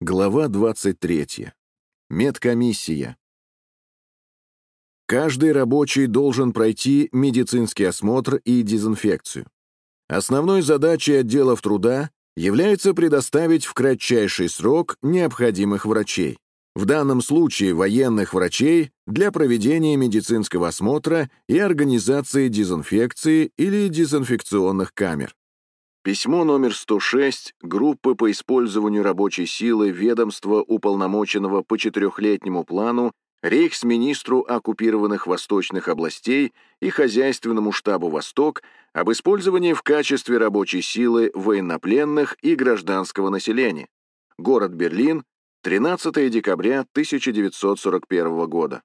Глава 23. Медкомиссия. Каждый рабочий должен пройти медицинский осмотр и дезинфекцию. Основной задачей отделов труда является предоставить в кратчайший срок необходимых врачей, в данном случае военных врачей, для проведения медицинского осмотра и организации дезинфекции или дезинфекционных камер. Письмо номер 106 группы по использованию рабочей силы ведомства уполномоченного по четырехлетнему плану рейхсминистру оккупированных восточных областей и хозяйственному штабу «Восток» об использовании в качестве рабочей силы военнопленных и гражданского населения. Город Берлин, 13 декабря 1941 года.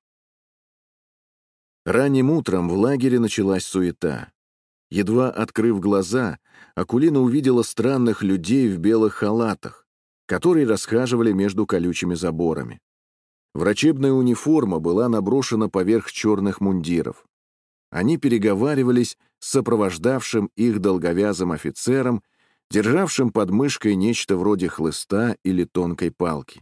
Ранним утром в лагере началась суета. Едва открыв глаза, Акулина увидела странных людей в белых халатах, которые расхаживали между колючими заборами. Врачебная униформа была наброшена поверх черных мундиров. Они переговаривались с сопровождавшим их долговязым офицером, державшим под мышкой нечто вроде хлыста или тонкой палки.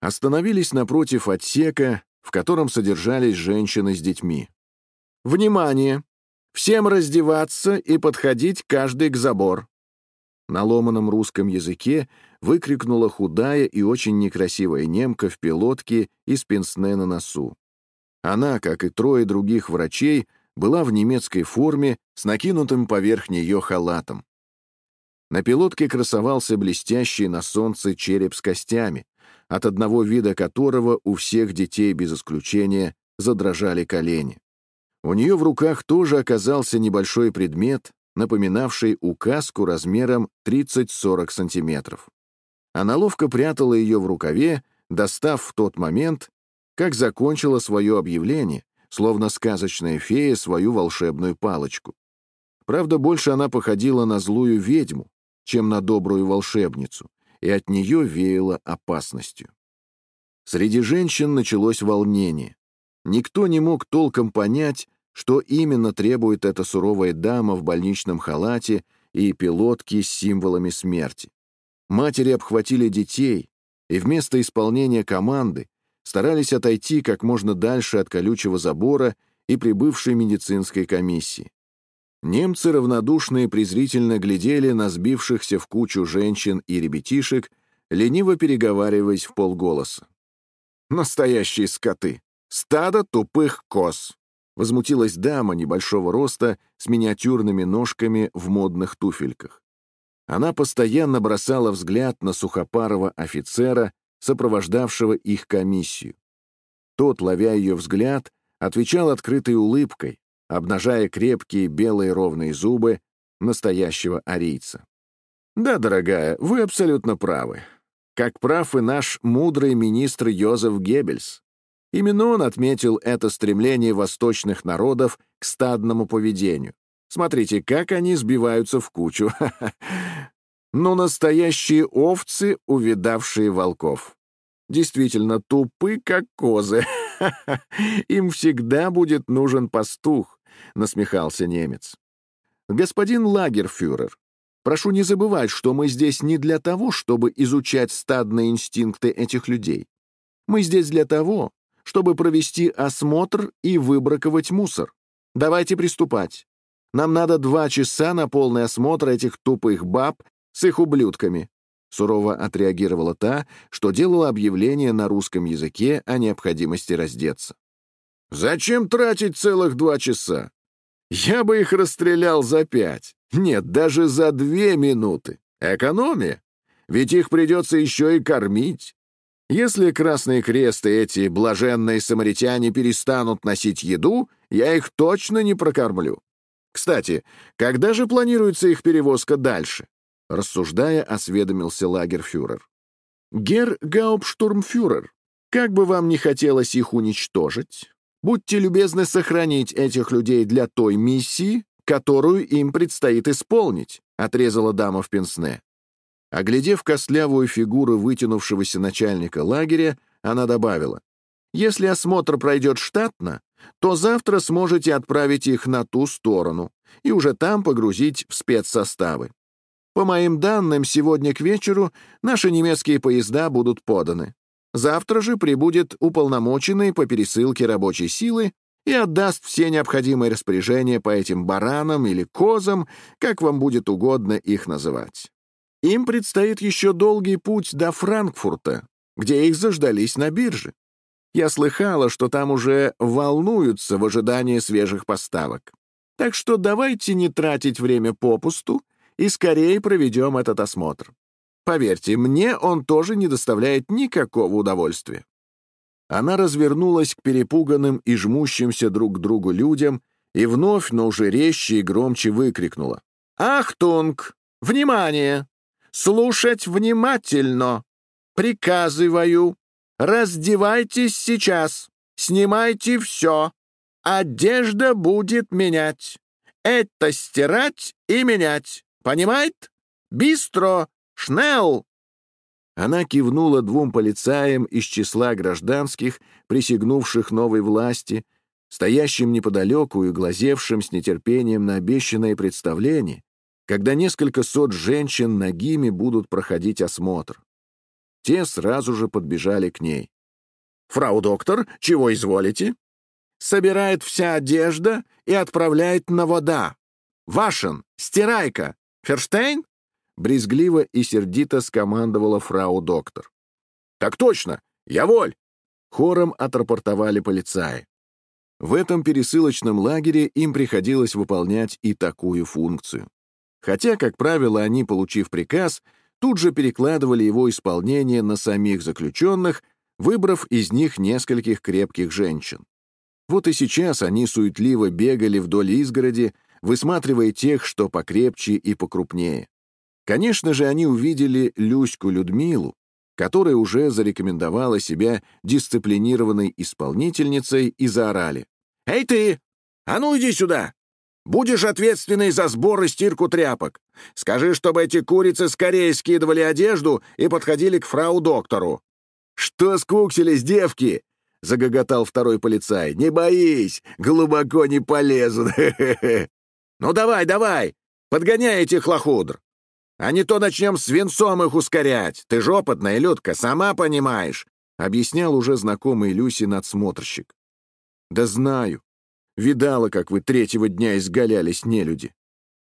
Остановились напротив отсека, в котором содержались женщины с детьми. «Внимание! Всем раздеваться и подходить каждый к забор!» На ломаном русском языке выкрикнула худая и очень некрасивая немка в пилотке и с пенсне на носу. Она, как и трое других врачей, была в немецкой форме с накинутым поверх нее халатом. На пилотке красовался блестящий на солнце череп с костями, от одного вида которого у всех детей без исключения задрожали колени. У нее в руках тоже оказался небольшой предмет, напоминавший указку размером 30-40 сантиметров. Она ловко прятала ее в рукаве, достав в тот момент, как закончила свое объявление, словно сказочная фея свою волшебную палочку. Правда, больше она походила на злую ведьму, чем на добрую волшебницу, и от нее веяло опасностью. Среди женщин началось волнение. Никто не мог толком понять, что именно требует эта суровая дама в больничном халате и пилотке с символами смерти? Матери обхватили детей и вместо исполнения команды старались отойти как можно дальше от колючего забора и прибывшей медицинской комиссии. Немцы равнодушно и презрительно глядели на сбившихся в кучу женщин и ребятишек, лениво переговариваясь в полголоса. «Настоящие скоты! Стадо тупых коз!» Возмутилась дама небольшого роста с миниатюрными ножками в модных туфельках. Она постоянно бросала взгляд на сухопарого офицера, сопровождавшего их комиссию. Тот, ловя ее взгляд, отвечал открытой улыбкой, обнажая крепкие белые ровные зубы настоящего арийца. «Да, дорогая, вы абсолютно правы. Как прав и наш мудрый министр Йозеф Геббельс. Именно он отметил это стремление восточных народов к стадному поведению. Смотрите, как они сбиваются в кучу. Ну, настоящие овцы, увидавшие волков. Действительно тупы, как козы. Им всегда будет нужен пастух, насмехался немец. Господин Лагерфюрер, прошу не забывать, что мы здесь не для того, чтобы изучать стадные инстинкты этих людей. Мы здесь для того, чтобы провести осмотр и выбраковать мусор. Давайте приступать. Нам надо два часа на полный осмотр этих тупых баб с их ублюдками». Сурово отреагировала та, что делала объявление на русском языке о необходимости раздеться. «Зачем тратить целых два часа? Я бы их расстрелял за пять. Нет, даже за две минуты. Экономия. Ведь их придется еще и кормить. Если Красный Крест и эти блаженные самаритяне перестанут носить еду, я их точно не прокормлю. Кстати, когда же планируется их перевозка дальше? Рассуждая, осведомился лагерфюрер. Гер Гауптштурмфюрер, как бы вам не хотелось их уничтожить, будьте любезны сохранить этих людей для той миссии, которую им предстоит исполнить, отрезала дама в пенсне. Оглядев костлявую фигуру вытянувшегося начальника лагеря, она добавила, «Если осмотр пройдет штатно, то завтра сможете отправить их на ту сторону и уже там погрузить в спецсоставы. По моим данным, сегодня к вечеру наши немецкие поезда будут поданы. Завтра же прибудет уполномоченный по пересылке рабочей силы и отдаст все необходимые распоряжения по этим баранам или козам, как вам будет угодно их называть. Им предстоит еще долгий путь до Франкфурта, где их заждались на бирже. Я слыхала, что там уже волнуются в ожидании свежих поставок. Так что давайте не тратить время попусту и скорее проведем этот осмотр. Поверьте, мне он тоже не доставляет никакого удовольствия. Она развернулась к перепуганным и жмущимся друг к другу людям и вновь, но уже резче и громче выкрикнула. «Achtung! Внимание! Слушать внимательно! Приказываю! Раздевайтесь сейчас! Снимайте все! Одежда будет менять! Это стирать и менять! Понимает? Бистро! Шнелл!» Она кивнула двум полицаям из числа гражданских, присягнувших новой власти, стоящим неподалеку и глазевшим с нетерпением на обещанное представление, когда несколько сот женщин нагими будут проходить осмотр. Те сразу же подбежали к ней. «Фрау доктор, чего изволите?» «Собирает вся одежда и отправляет на вода. Вашин, стирайка, Ферштейн?» Брезгливо и сердито скомандовала фрау доктор. «Так точно! Я воль!» Хором отрапортовали полицаи. В этом пересылочном лагере им приходилось выполнять и такую функцию. Хотя, как правило, они, получив приказ, тут же перекладывали его исполнение на самих заключенных, выбрав из них нескольких крепких женщин. Вот и сейчас они суетливо бегали вдоль изгороди, высматривая тех, что покрепче и покрупнее. Конечно же, они увидели Люську Людмилу, которая уже зарекомендовала себя дисциплинированной исполнительницей, и заорали. «Эй ты! А ну иди сюда! Будешь ответственный за сбор и стирку тряпок. Скажи, чтобы эти курицы скорее скидывали одежду и подходили к фрау-доктору». «Что скуксились, девки?» — загоготал второй полицай. «Не боись, глубоко не полезут. «Ну давай, давай, подгоняй этих лохудр. А не то начнем свинцом их ускорять. Ты ж опытная, Людка, сама понимаешь», — объяснял уже знакомый Люси надсмотрщик. «Да знаю. Видала, как вы третьего дня изгалялись нелюди».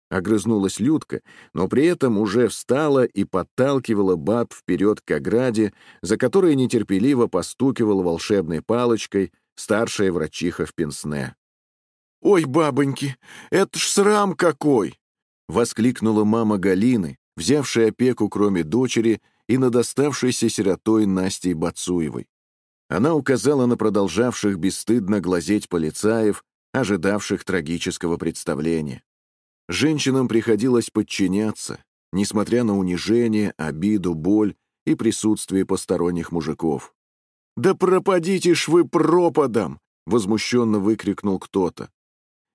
Огрызнулась Людка, но при этом уже встала и подталкивала баб вперед к ограде, за которой нетерпеливо постукивала волшебной палочкой старшая врачиха в пенсне. «Ой, бабоньки, это ж срам какой!» — воскликнула мама Галины, взявшая опеку кроме дочери и над оставшейся сиротой Настей Бацуевой. Она указала на продолжавших бесстыдно глазеть полицаев, ожидавших трагического представления. Женщинам приходилось подчиняться, несмотря на унижение, обиду, боль и присутствие посторонних мужиков. «Да пропадите ж вы пропадом!» — возмущенно выкрикнул кто-то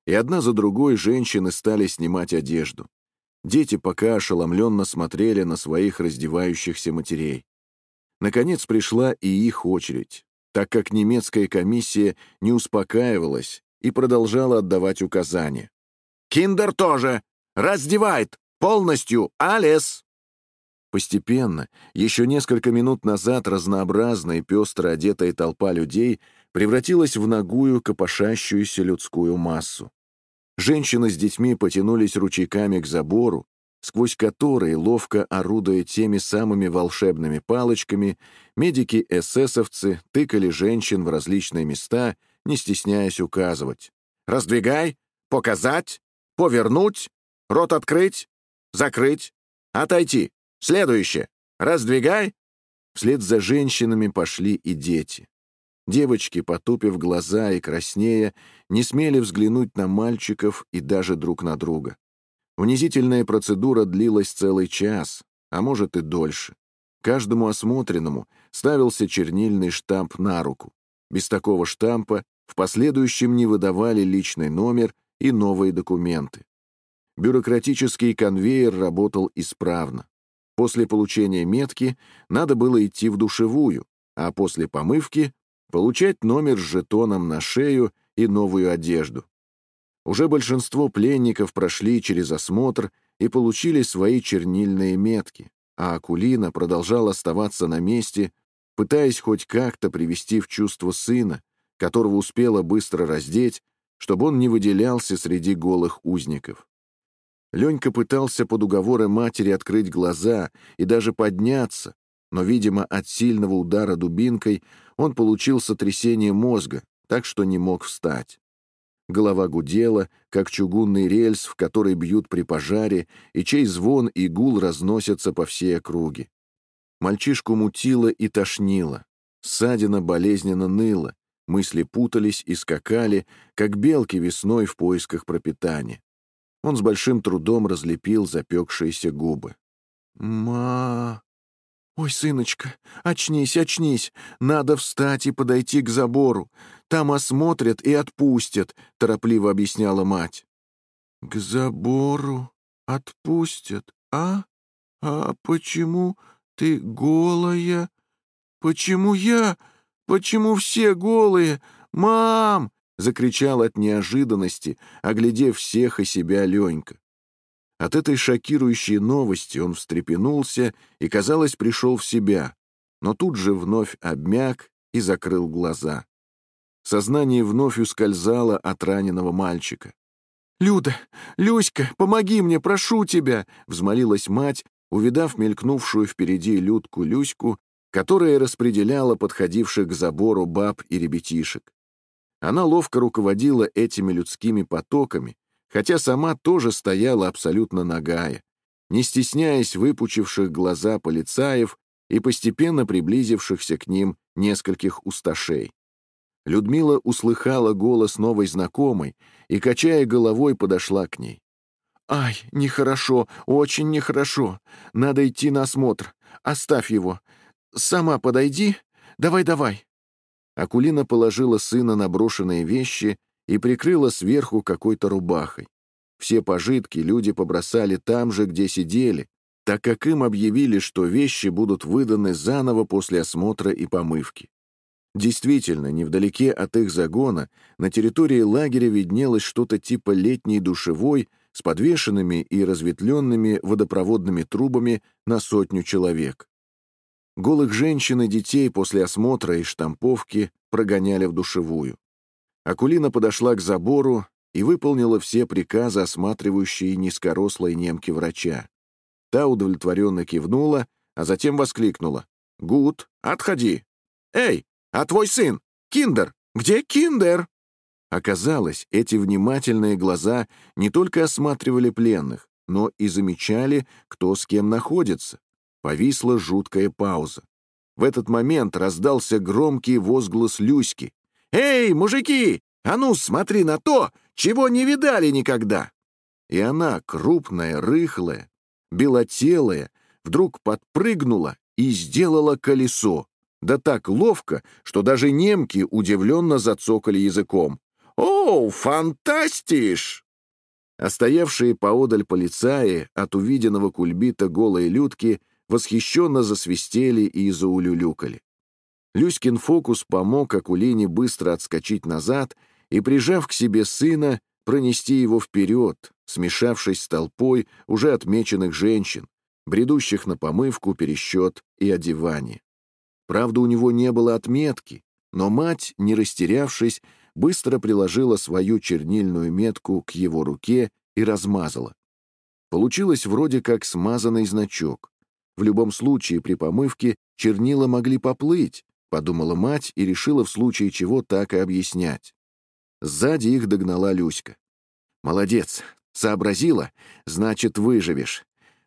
и одна за другой женщины стали снимать одежду. Дети пока ошеломленно смотрели на своих раздевающихся матерей. Наконец пришла и их очередь, так как немецкая комиссия не успокаивалась и продолжала отдавать указания. «Киндер тоже! Раздевает! Полностью! Алес!» Постепенно, еще несколько минут назад разнообразная и пестро одетая толпа людей превратилась в ногую, копошащуюся людскую массу. Женщины с детьми потянулись ручейками к забору, сквозь который, ловко орудуя теми самыми волшебными палочками, медики-эсэсовцы тыкали женщин в различные места, не стесняясь указывать. «Раздвигай! Показать! Повернуть! Рот открыть! Закрыть! Отойти! Следующее! Раздвигай!» Вслед за женщинами пошли и дети. Девочки, потупив глаза и краснея, не смели взглянуть на мальчиков и даже друг на друга. Унизительная процедура длилась целый час, а может и дольше. Каждому осмотренному ставился чернильный штамп на руку. Без такого штампа в последующем не выдавали личный номер и новые документы. Бюрократический конвейер работал исправно. После получения метки надо было идти в душевую, а после помывки получать номер с жетоном на шею и новую одежду. Уже большинство пленников прошли через осмотр и получили свои чернильные метки, а Акулина продолжал оставаться на месте, пытаясь хоть как-то привести в чувство сына, которого успела быстро раздеть, чтобы он не выделялся среди голых узников. Ленька пытался под уговоры матери открыть глаза и даже подняться, но, видимо, от сильного удара дубинкой он получил сотрясение мозга, так что не мог встать. Голова гудела, как чугунный рельс, в который бьют при пожаре, и чей звон и гул разносятся по всей округе. Мальчишку мутило и тошнило. Ссадина болезненно ныла, мысли путались и скакали, как белки весной в поисках пропитания. Он с большим трудом разлепил запекшиеся губы. «Ма...» «Ой, сыночка, очнись, очнись! Надо встать и подойти к забору. Там осмотрят и отпустят», — торопливо объясняла мать. «К забору отпустят, а? А почему ты голая? Почему я? Почему все голые? Мам!» — закричал от неожиданности, оглядев всех и себя Ленька. От этой шокирующей новости он встрепенулся и, казалось, пришел в себя, но тут же вновь обмяк и закрыл глаза. Сознание вновь ускользало от раненого мальчика. «Люда! Люська, помоги мне, прошу тебя!» — взмолилась мать, увидав мелькнувшую впереди Людку Люську, которая распределяла подходивших к забору баб и ребятишек. Она ловко руководила этими людскими потоками, хотя сама тоже стояла абсолютно нагая, не стесняясь выпучивших глаза полицаев и постепенно приблизившихся к ним нескольких усташей. Людмила услыхала голос новой знакомой и, качая головой, подошла к ней. «Ай, нехорошо, очень нехорошо. Надо идти на осмотр. Оставь его. Сама подойди. Давай-давай». Акулина положила сына на брошенные вещи и прикрыла сверху какой-то рубахой. Все пожитки люди побросали там же, где сидели, так как им объявили, что вещи будут выданы заново после осмотра и помывки. Действительно, невдалеке от их загона на территории лагеря виднелось что-то типа летней душевой с подвешенными и разветвленными водопроводными трубами на сотню человек. Голых женщин и детей после осмотра и штамповки прогоняли в душевую. Акулина подошла к забору и выполнила все приказы, осматривающей низкорослой немки врача. Та удовлетворенно кивнула, а затем воскликнула. «Gut, отходи! Эй, а твой сын? Киндер! Где Kinder?» Оказалось, эти внимательные глаза не только осматривали пленных, но и замечали, кто с кем находится. Повисла жуткая пауза. В этот момент раздался громкий возглас Люськи. «Эй, мужики, а ну смотри на то, чего не видали никогда!» И она, крупная, рыхлая, белотелая, вдруг подпрыгнула и сделала колесо. Да так ловко, что даже немки удивленно зацокали языком. «О, фантастиш!» А стоявшие поодаль полицаи от увиденного кульбита голой людки восхищенно засвистели и заулюлюкали. Люськин фокус помог Акулине быстро отскочить назад и, прижав к себе сына, пронести его вперед, смешавшись с толпой уже отмеченных женщин, бредущих на помывку, пересчет и одевание. Правда, у него не было отметки, но мать, не растерявшись, быстро приложила свою чернильную метку к его руке и размазала. Получилось вроде как смазанный значок. В любом случае при помывке чернила могли поплыть, подумала мать и решила в случае чего так и объяснять. Сзади их догнала Люська. «Молодец, сообразила, значит, выживешь.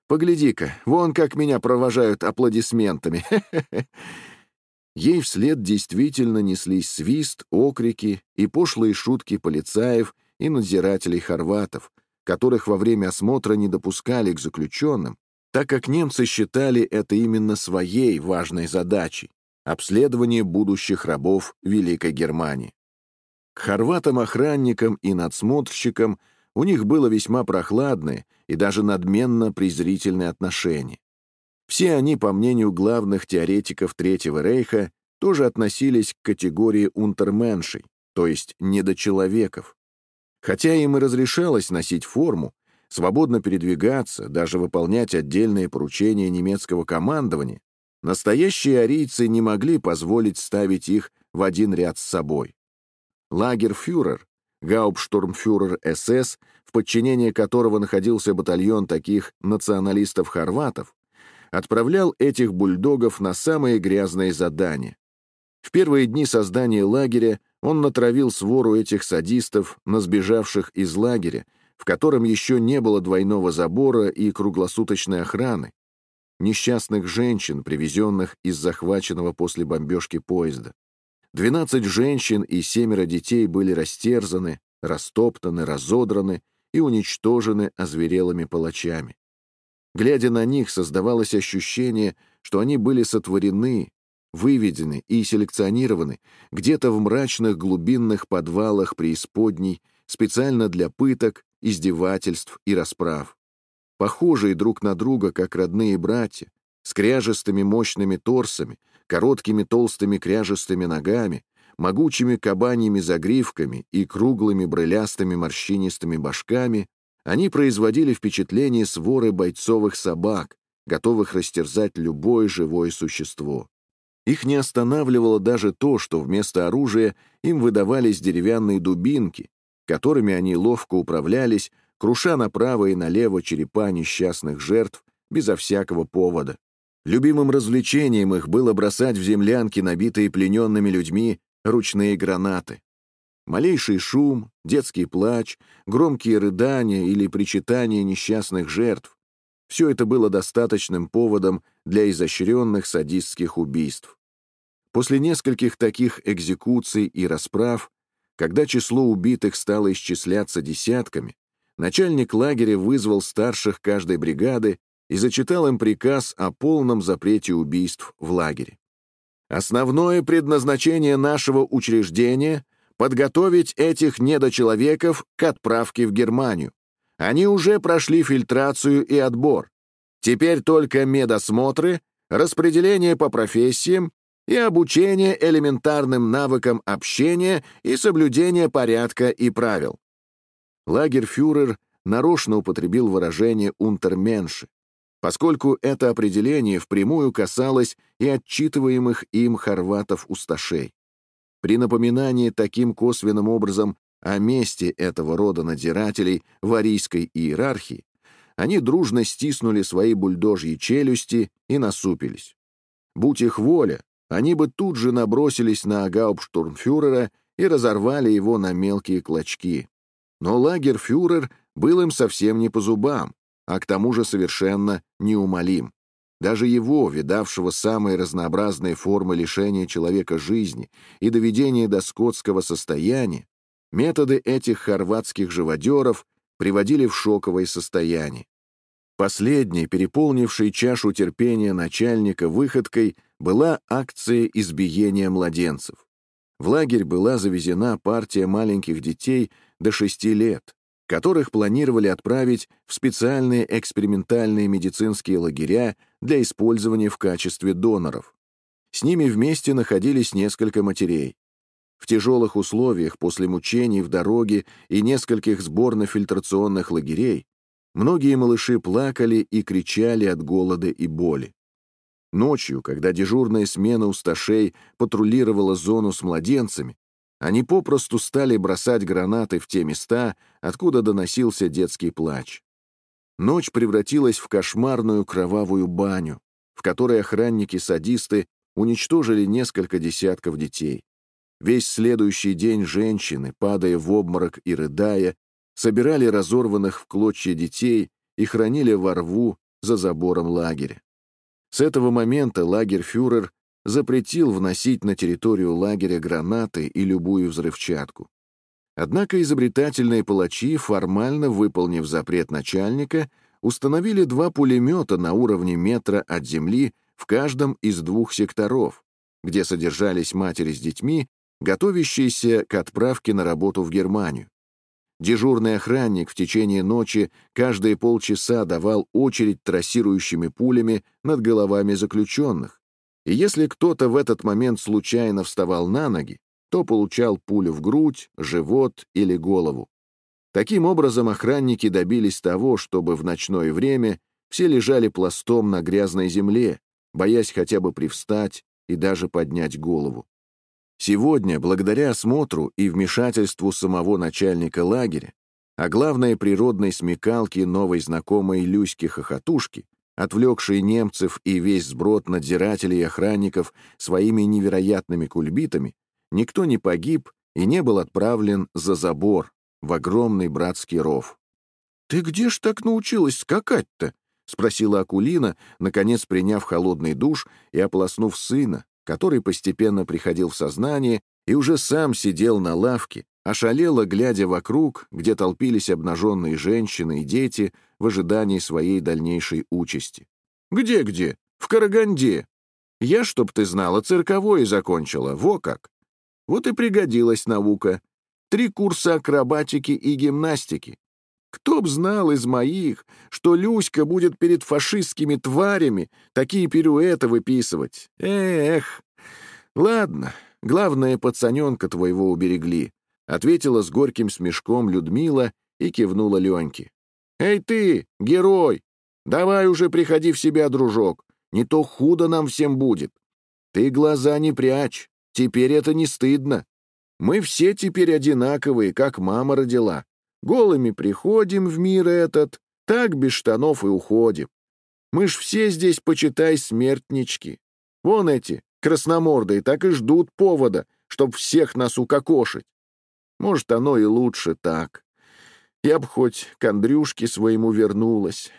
Погляди-ка, вон как меня провожают аплодисментами. Ей вслед действительно неслись свист, окрики и пошлые шутки полицаев и надзирателей хорватов, которых во время осмотра не допускали к заключенным, так как немцы считали это именно своей важной задачей обследование будущих рабов Великой Германии. К хорватам-охранникам и надсмотрщикам у них было весьма прохладное и даже надменно презрительное отношение. Все они, по мнению главных теоретиков Третьего Рейха, тоже относились к категории унтерменшей, то есть недочеловеков. Хотя им и разрешалось носить форму, свободно передвигаться, даже выполнять отдельные поручения немецкого командования, настоящие арийцы не могли позволить ставить их в один ряд с собой. Лагерфюрер, гауптштурмфюрер СС, в подчинении которого находился батальон таких националистов-хорватов, отправлял этих бульдогов на самые грязные задания. В первые дни создания лагеря он натравил свору этих садистов на сбежавших из лагеря, в котором еще не было двойного забора и круглосуточной охраны, несчастных женщин, привезенных из захваченного после бомбежки поезда. Двенадцать женщин и семеро детей были растерзаны, растоптаны, разодраны и уничтожены озверелыми палачами. Глядя на них, создавалось ощущение, что они были сотворены, выведены и селекционированы где-то в мрачных глубинных подвалах преисподней специально для пыток, издевательств и расправ. Похожие друг на друга, как родные братья, с кряжестыми мощными торсами, короткими толстыми кряжестыми ногами, могучими кабаньими загривками и круглыми брылястыми морщинистыми башками, они производили впечатление своры бойцовых собак, готовых растерзать любое живое существо. Их не останавливало даже то, что вместо оружия им выдавались деревянные дубинки, которыми они ловко управлялись, круша направо и налево черепа несчастных жертв безо всякого повода. Любимым развлечением их было бросать в землянки, набитые плененными людьми, ручные гранаты. Малейший шум, детский плач, громкие рыдания или причитания несчастных жертв — все это было достаточным поводом для изощренных садистских убийств. После нескольких таких экзекуций и расправ, когда число убитых стало исчисляться десятками, начальник лагеря вызвал старших каждой бригады и зачитал им приказ о полном запрете убийств в лагере. Основное предназначение нашего учреждения — подготовить этих недочеловеков к отправке в Германию. Они уже прошли фильтрацию и отбор. Теперь только медосмотры, распределение по профессиям и обучение элементарным навыкам общения и соблюдения порядка и правил. Лагерфюрер нарочно употребил выражение «унтерменши», поскольку это определение впрямую касалось и отчитываемых им хорватов-усташей. При напоминании таким косвенным образом о месте этого рода надзирателей в арийской иерархии, они дружно стиснули свои бульдожьи челюсти и насупились. Будь их воля, они бы тут же набросились на гауптштурмфюрера и разорвали его на мелкие клочки. Но лагерфюрер был им совсем не по зубам, а к тому же совершенно неумолим. Даже его, видавшего самые разнообразные формы лишения человека жизни и доведения до скотского состояния, методы этих хорватских живодеров приводили в шоковое состояние. Последней, переполнившей чашу терпения начальника выходкой, была акция избиения младенцев. В лагерь была завезена партия маленьких детей до шести лет, которых планировали отправить в специальные экспериментальные медицинские лагеря для использования в качестве доноров. С ними вместе находились несколько матерей. В тяжелых условиях после мучений в дороге и нескольких сборно-фильтрационных лагерей многие малыши плакали и кричали от голода и боли. Ночью, когда дежурная смена усташей патрулировала зону с младенцами, они попросту стали бросать гранаты в те места, откуда доносился детский плач. Ночь превратилась в кошмарную кровавую баню, в которой охранники-садисты уничтожили несколько десятков детей. Весь следующий день женщины, падая в обморок и рыдая, собирали разорванных в клочья детей и хранили во рву за забором лагеря. С этого момента лагерь-фюрер запретил вносить на территорию лагеря гранаты и любую взрывчатку. Однако изобретательные палачи, формально выполнив запрет начальника, установили два пулемета на уровне метра от земли в каждом из двух секторов, где содержались матери с детьми, готовящиеся к отправке на работу в Германию. Дежурный охранник в течение ночи каждые полчаса давал очередь трассирующими пулями над головами заключенных, и если кто-то в этот момент случайно вставал на ноги, то получал пулю в грудь, живот или голову. Таким образом, охранники добились того, чтобы в ночное время все лежали пластом на грязной земле, боясь хотя бы привстать и даже поднять голову. Сегодня, благодаря осмотру и вмешательству самого начальника лагеря, а главное природной смекалки новой знакомой Люськи-хохотушки, отвлекшей немцев и весь сброд надзирателей и охранников своими невероятными кульбитами, никто не погиб и не был отправлен за забор в огромный братский ров. «Ты где ж так научилась скакать-то?» — спросила Акулина, наконец приняв холодный душ и ополоснув сына, который постепенно приходил в сознание и уже сам сидел на лавке, ошалело глядя вокруг, где толпились обнаженные женщины и дети в ожидании своей дальнейшей участи. «Где-где? В Караганде. Я, чтоб ты знала, цирковое закончила, во как. Вот и пригодилась наука. Три курса акробатики и гимнастики. Кто б знал из моих, что Люська будет перед фашистскими тварями такие пируэты выписывать? Эх! Ладно, главное, пацаненка твоего уберегли, — ответила с горьким смешком Людмила и кивнула Леньке. «Эй ты, герой! Давай уже приходи в себя, дружок, не то худо нам всем будет. Ты глаза не прячь, теперь это не стыдно. Мы все теперь одинаковые, как мама родила. Голыми приходим в мир этот, так без штанов и уходим. Мы ж все здесь, почитай, смертнички. Вон эти, красномордые, так и ждут повода, чтоб всех нас укокошить. Может, оно и лучше так. Я б хоть к Андрюшке своему вернулась.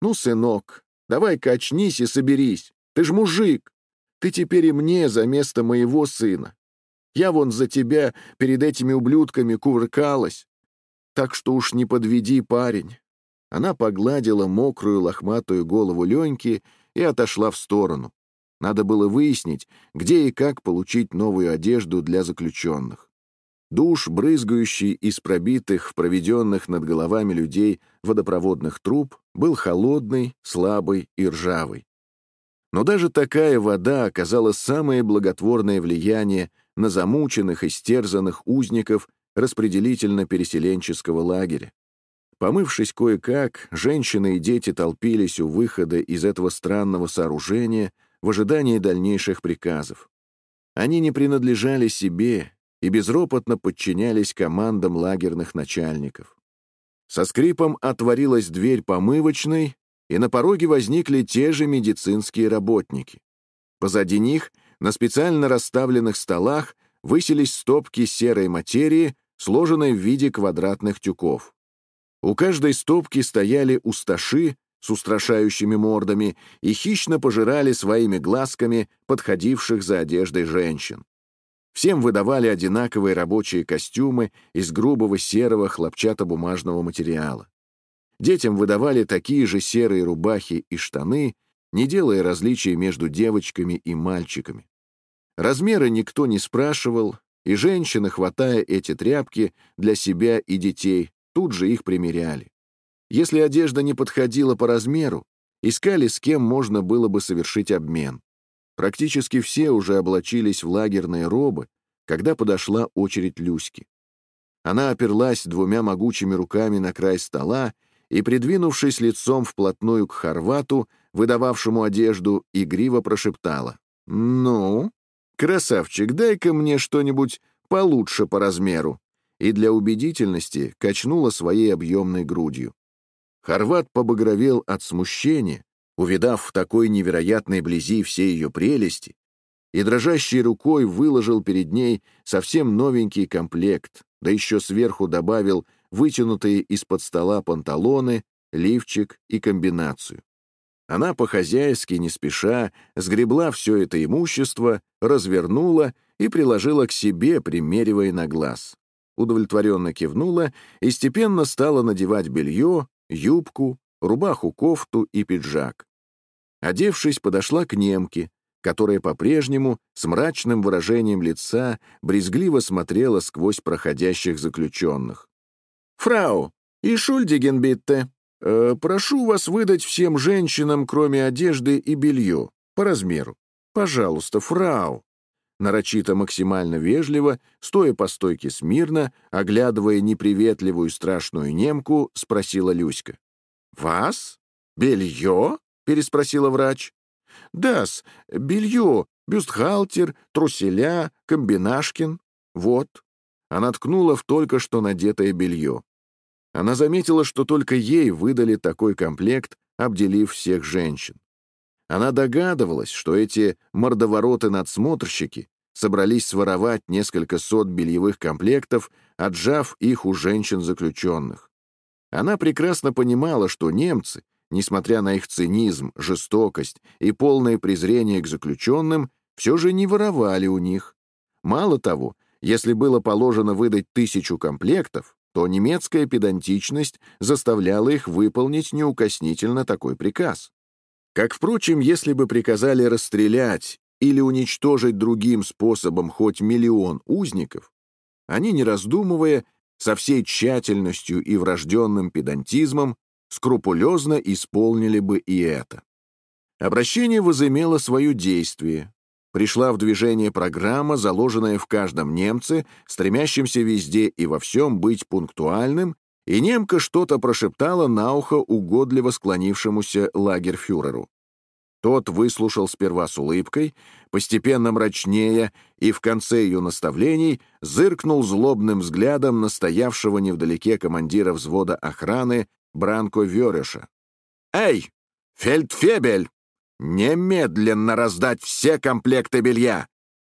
Ну, сынок, давай-ка очнись и соберись. Ты ж мужик. Ты теперь и мне за место моего сына. Я вон за тебя перед этими ублюдками кувыркалась. Так что уж не подведи, парень». Она погладила мокрую лохматую голову Леньки и отошла в сторону. Надо было выяснить, где и как получить новую одежду для заключенных. Душ, брызгающий из пробитых, проведенных над головами людей водопроводных труб, был холодный, слабый и ржавый. Но даже такая вода оказала самое благотворное влияние на замученных и стерзанных узников распределительно-переселенческого лагеря. Помывшись кое-как, женщины и дети толпились у выхода из этого странного сооружения в ожидании дальнейших приказов. Они не принадлежали себе и безропотно подчинялись командам лагерных начальников. Со скрипом отворилась дверь помывочной, и на пороге возникли те же медицинские работники. Позади них, на специально расставленных столах, высились стопки серой материи, сложенной в виде квадратных тюков. У каждой стопки стояли усташи с устрашающими мордами и хищно пожирали своими глазками подходивших за одеждой женщин. Всем выдавали одинаковые рабочие костюмы из грубого серого хлопчатобумажного материала. Детям выдавали такие же серые рубахи и штаны, не делая различий между девочками и мальчиками. Размеры никто не спрашивал, и женщины, хватая эти тряпки для себя и детей, тут же их примеряли. Если одежда не подходила по размеру, искали, с кем можно было бы совершить обмен. Практически все уже облачились в лагерные робы, когда подошла очередь Люськи. Она оперлась двумя могучими руками на край стола и, придвинувшись лицом вплотную к Хорвату, выдававшему одежду, игриво прошептала. «Ну, «Красавчик, дай-ка мне что-нибудь получше по размеру», и для убедительности качнула своей объемной грудью. Хорват побагровел от смущения, увидав в такой невероятной близи все ее прелести, и дрожащей рукой выложил перед ней совсем новенький комплект, да еще сверху добавил вытянутые из-под стола панталоны, лифчик и комбинацию. Она по-хозяйски, не спеша, сгребла все это имущество, развернула и приложила к себе, примеривая на глаз. Удовлетворенно кивнула и степенно стала надевать белье, юбку, рубаху-кофту и пиджак. Одевшись, подошла к немке, которая по-прежнему с мрачным выражением лица брезгливо смотрела сквозь проходящих заключенных. «Фрау, и Шульдигенбитте!» Э, прошу вас выдать всем женщинам, кроме одежды и белье, по размеру. Пожалуйста, фрау. нарочито максимально вежливо, стоя по стойке смирно, оглядывая неприветливую страшную немку, спросила Люська. «Вас? Белье?» — переспросила врач. «Да-с, белье, бюстгальтер, труселя, комбинашкин. Вот». Она ткнула в только что надетое белье. Она заметила, что только ей выдали такой комплект, обделив всех женщин. Она догадывалась, что эти мордовороты-надсмотрщики собрались своровать несколько сот бельевых комплектов, отжав их у женщин-заключенных. Она прекрасно понимала, что немцы, несмотря на их цинизм, жестокость и полное презрение к заключенным, все же не воровали у них. Мало того, если было положено выдать тысячу комплектов, то немецкая педантичность заставляла их выполнить неукоснительно такой приказ. Как, впрочем, если бы приказали расстрелять или уничтожить другим способом хоть миллион узников, они, не раздумывая, со всей тщательностью и врожденным педантизмом скрупулезно исполнили бы и это. Обращение возымело свое действие. Пришла в движение программа, заложенная в каждом немце, стремящемся везде и во всем быть пунктуальным и немка что-то прошептала на ухо угодливо склонившемуся лагерфюреру. Тот выслушал сперва с улыбкой, постепенно мрачнее, и в конце ее наставлений зыркнул злобным взглядом настоявшего невдалеке командира взвода охраны Бранко Вереша. «Эй, фельдфебель! Немедленно раздать все комплекты белья!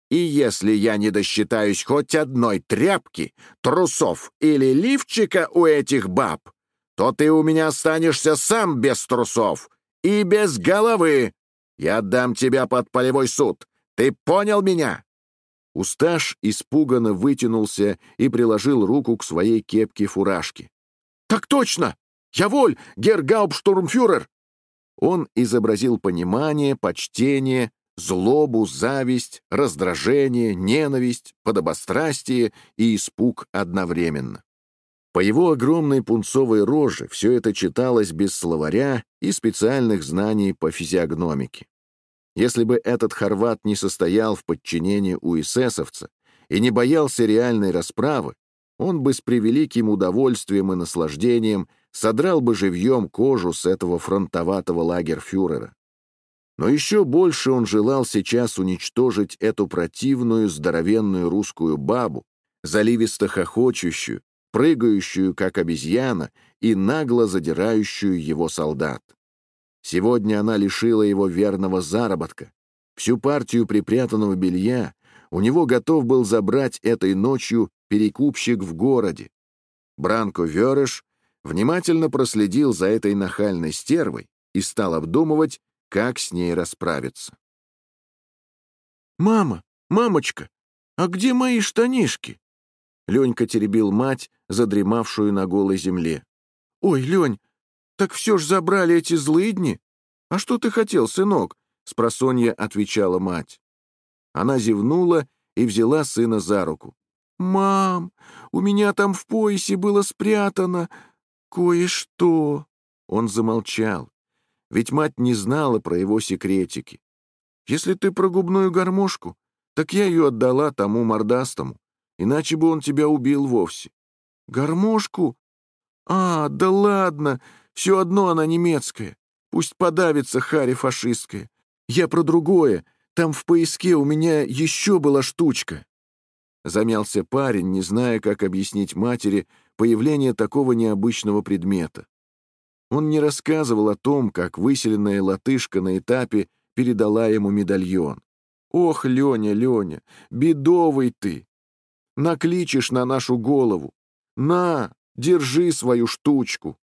И если я не досчитаюсь хоть одной тряпки, трусов или лифчика у этих баб, то ты у меня останешься сам без трусов и без головы. Я отдам тебя под полевой суд. Ты понял меня?» Усташ испуганно вытянулся и приложил руку к своей кепке-фуражке. «Так точно! Я воль, гергауптштурмфюрер!» Он изобразил понимание, почтение, злобу, зависть, раздражение, ненависть, подобострастие и испуг одновременно. По его огромной пунцовой роже все это читалось без словаря и специальных знаний по физиогномике. Если бы этот хорват не состоял в подчинении у эсэсовца и не боялся реальной расправы, он бы с превеликим удовольствием и наслаждением содрал бы живьем кожу с этого фронтоватого лагерфюрера. Но еще больше он желал сейчас уничтожить эту противную здоровенную русскую бабу, заливисто хохочущую, прыгающую, как обезьяна, и нагло задирающую его солдат. Сегодня она лишила его верного заработка. Всю партию припрятанного белья у него готов был забрать этой ночью перекупщик в городе. Бранко Вереш внимательно проследил за этой нахальной стервой и стал обдумывать, как с ней расправиться. «Мама, мамочка, а где мои штанишки?» Ленька теребил мать, задремавшую на голой земле. «Ой, Лень, так все ж забрали эти злыдни? А что ты хотел, сынок?» — спросонья отвечала мать. Она зевнула и взяла сына за руку. «Мам, у меня там в поясе было спрятано кое-что». Он замолчал ведь мать не знала про его секретики. Если ты про губную гармошку, так я ее отдала тому мордастому, иначе бы он тебя убил вовсе. Гармошку? А, да ладно, все одно она немецкая. Пусть подавится хари фашистская. Я про другое. Там в поиске у меня еще была штучка. Замялся парень, не зная, как объяснить матери появление такого необычного предмета. Он не рассказывал о том, как выселенная латышка на этапе передала ему медальон. «Ох, Леня, Леня, бедовый ты! Накличешь на нашу голову! На, держи свою штучку!»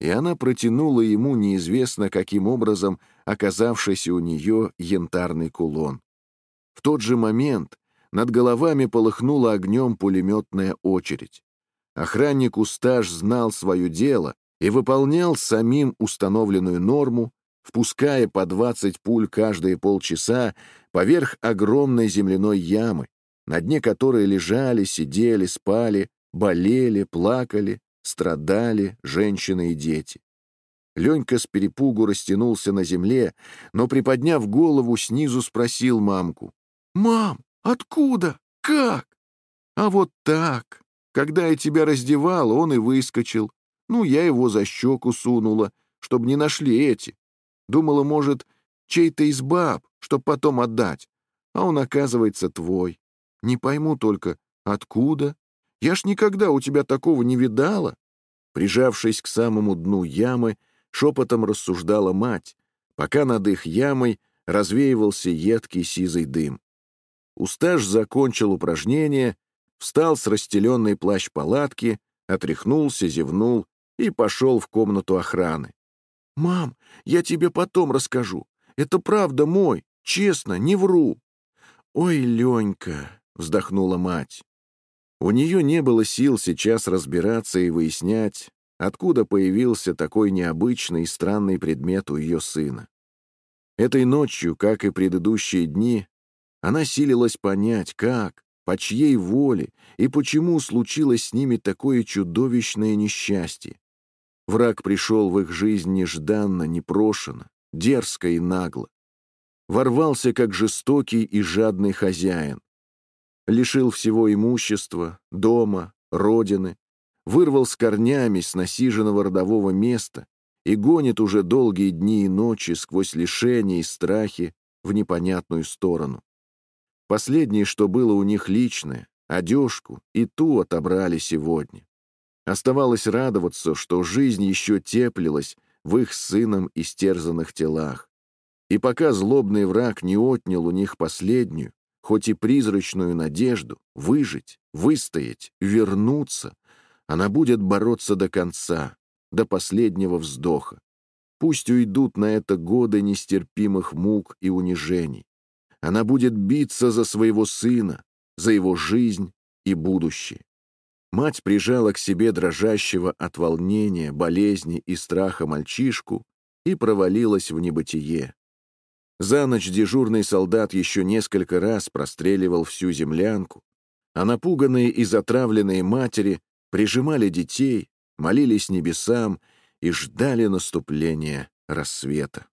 И она протянула ему неизвестно каким образом оказавшийся у нее янтарный кулон. В тот же момент над головами полыхнула огнем пулеметная очередь. Охранник Усташ знал свое дело и выполнял самим установленную норму, впуская по 20 пуль каждые полчаса поверх огромной земляной ямы, на дне которой лежали, сидели, спали, болели, плакали, страдали женщины и дети. Ленька с перепугу растянулся на земле, но, приподняв голову, снизу спросил мамку. «Мам, Откуда? Как? А вот так. Когда я тебя раздевал, он и выскочил. Ну, я его за щеку сунула, чтобы не нашли эти. Думала, может, чей-то из баб, чтоб потом отдать. А он, оказывается, твой. Не пойму только, откуда? Я ж никогда у тебя такого не видала. Прижавшись к самому дну ямы, шепотом рассуждала мать, пока над их ямой развеивался едкий сизый дым. Усташ закончил упражнение, встал с расстеленной плащ палатки, отряхнулся, зевнул и пошел в комнату охраны. «Мам, я тебе потом расскажу. Это правда мой, честно, не вру». «Ой, Ленька», — вздохнула мать. У нее не было сил сейчас разбираться и выяснять, откуда появился такой необычный и странный предмет у ее сына. Этой ночью, как и предыдущие дни, она силилась понять, как, по чьей воле и почему случилось с ними такое чудовищное несчастье. Враг пришел в их жизнь нежданно, непрошено, дерзко и нагло. Ворвался как жестокий и жадный хозяин. Лишил всего имущества, дома, родины, вырвал с корнями с насиженного родового места и гонит уже долгие дни и ночи сквозь лишения и страхи в непонятную сторону. Последнее, что было у них личное, одежку, и ту отобрали сегодня. Оставалось радоваться, что жизнь еще теплилась в их сыном истерзанных телах. И пока злобный враг не отнял у них последнюю, хоть и призрачную надежду, выжить, выстоять, вернуться, она будет бороться до конца, до последнего вздоха. Пусть уйдут на это годы нестерпимых мук и унижений. Она будет биться за своего сына, за его жизнь и будущее. Мать прижала к себе дрожащего от волнения, болезни и страха мальчишку и провалилась в небытие. За ночь дежурный солдат еще несколько раз простреливал всю землянку, а напуганные и затравленные матери прижимали детей, молились небесам и ждали наступления рассвета.